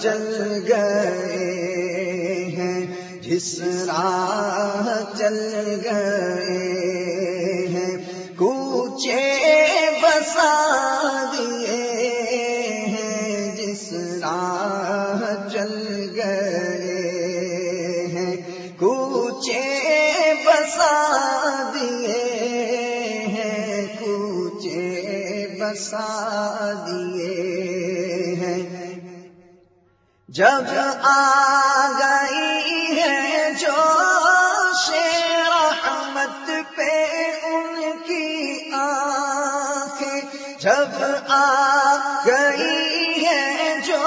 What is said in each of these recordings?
چل گئے ہیں۔ جس راہ چل گئے ہیں۔ کوچے بسا دیے ہیں۔ جس راہ چل گئے ہیں۔ کوچے بسا دیے ہیں۔ کوچے بسا دیے ہیں۔ جب آ گئی ہے جو رحمت پہ ان کی آنکھیں۔ جب آ گئی ہے جو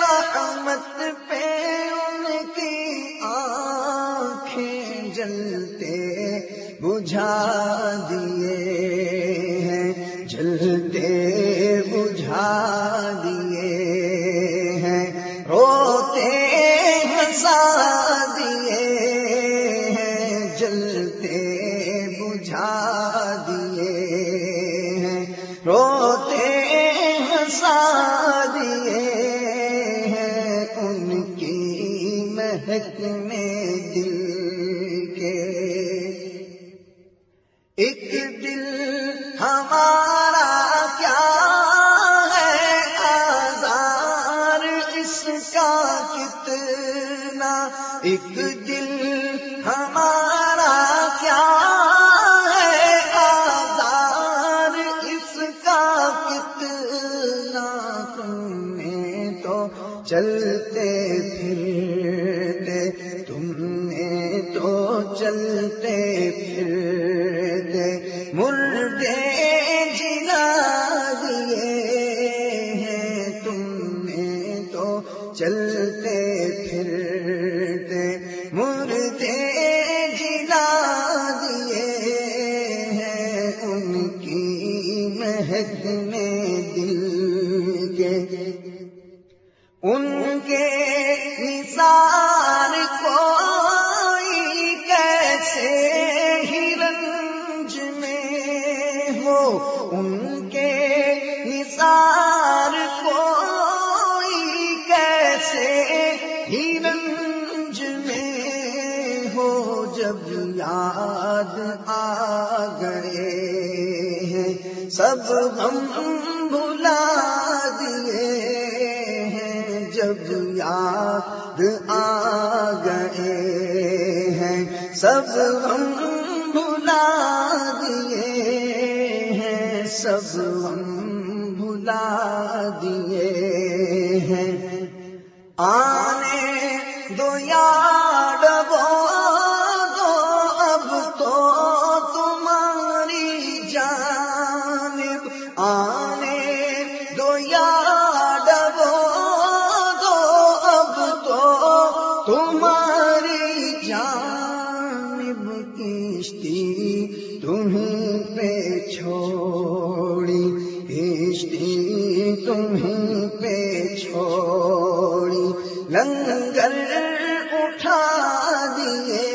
رحمت پہ ان کی آنکھیں جلتے بجھا دیے ہیں۔ جلتے بجھا دیے ہیں۔ روتے ہنسا دیے ہیں۔ ان کی مہک میں دل کے۔ ایک دل ہمارا کیا ہے؟ آزار اس کا کتنا؟ ایک دل چلتے پھرتے، تم نے تو چلتے پھرتے۔ مردے جنا دیے ہیں، تم نے تو چلتے پھرتے۔ مردے جنا دیے ہیں، ان کی مہک میں ان کے نثار کوئی کیسے ہی رنج میں ہو؟ ان کے نثار کوئی کیسے ہی رنج میں ہو؟ جب یاد آ گئے ہیں، سب ہم بھلا جب یاد آ گئے ہیں، سب ہم بھلا دیے ہیں، سب ہم بھلا دیے ہیں۔ آنے دو یاد، وہ دو اب تو تمہاری جانب آنے کشتی تمہیں پہ چھوڑی کشتی تمہیں پہ چھوڑی۔ لنگر اٹھا دیے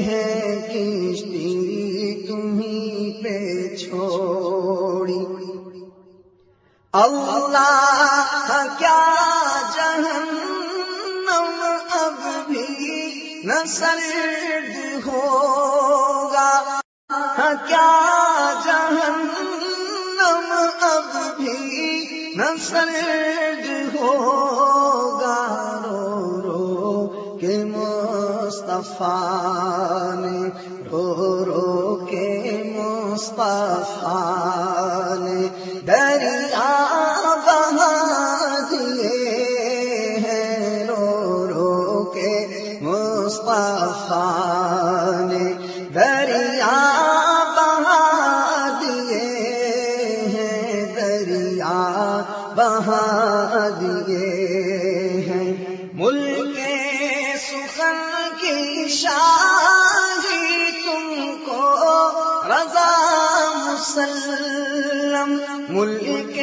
ہیں کشتی تمہیں پہ چھوڑی۔ اللہ کیا جہنم نہ سرد ہوگا۔ ہاں، کیا جہنم اب بھی نہ سرد ہوگا؟ رو رو کے مصطفیٰ نے، رو رو کے مصطفیٰ نے۔ مصطفیٰ نے دریا بہا دیے ہیں، دریا بہا دیے ہیں۔ ملک سخن کی شاہی تم کو رضا مسلم۔ ملک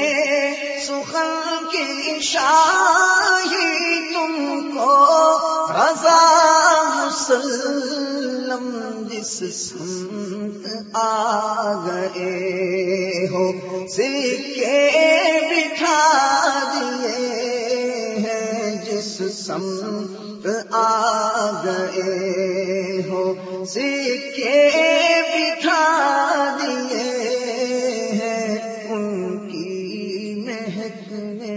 سخن کی شاہی تم کو رضا وسلم جس سمت آ گئے ہو سکے بٹھا دیے ہیں جس سمت آ گئے ہو سکے بٹھا دیے ہیں ان کی مہک میں